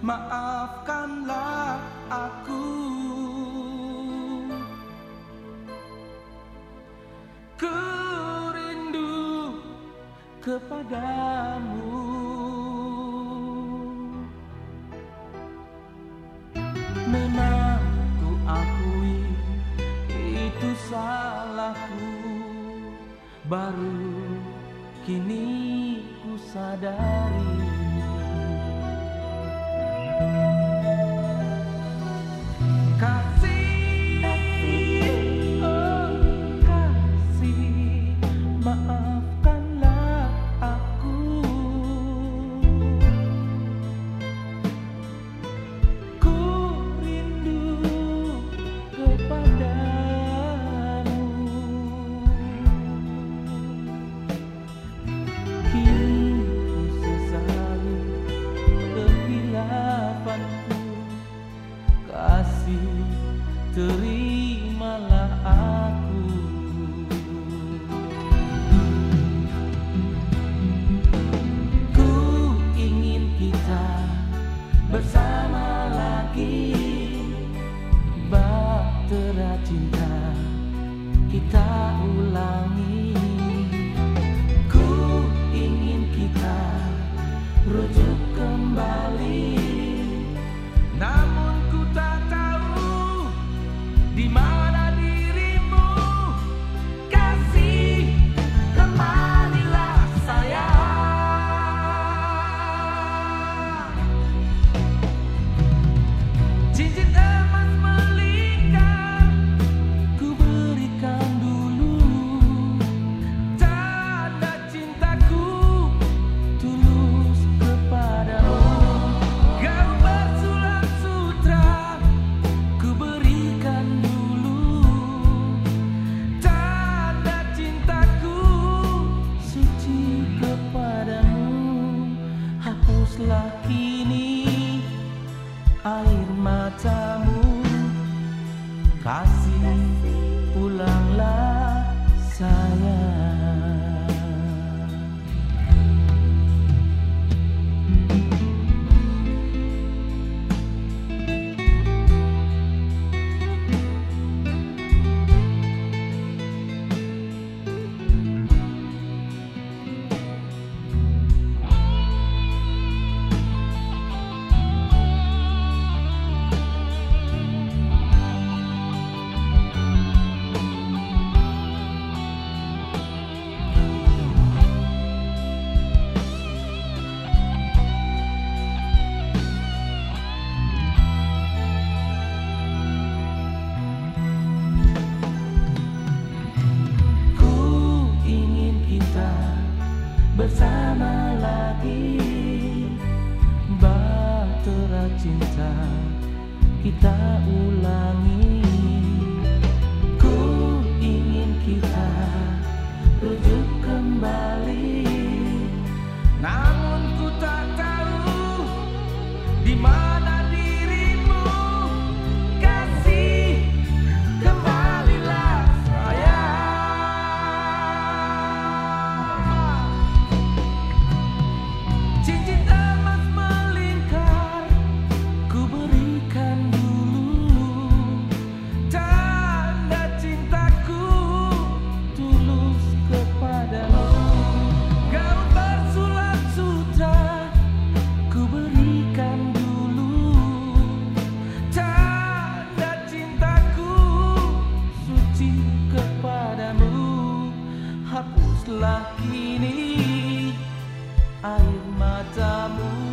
maafkanlah aku. Ku rindu kepadamu. Memang ku akui itu salahku. Baru kini ku sadari terimalah aku. Ku ingin kita bersama cinta kita ulangi. Ku ingin kita rujuk kembali. Namun ku tak tahu di mana matamu.